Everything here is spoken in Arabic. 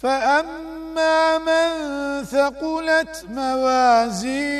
فأما من ثقلت موازين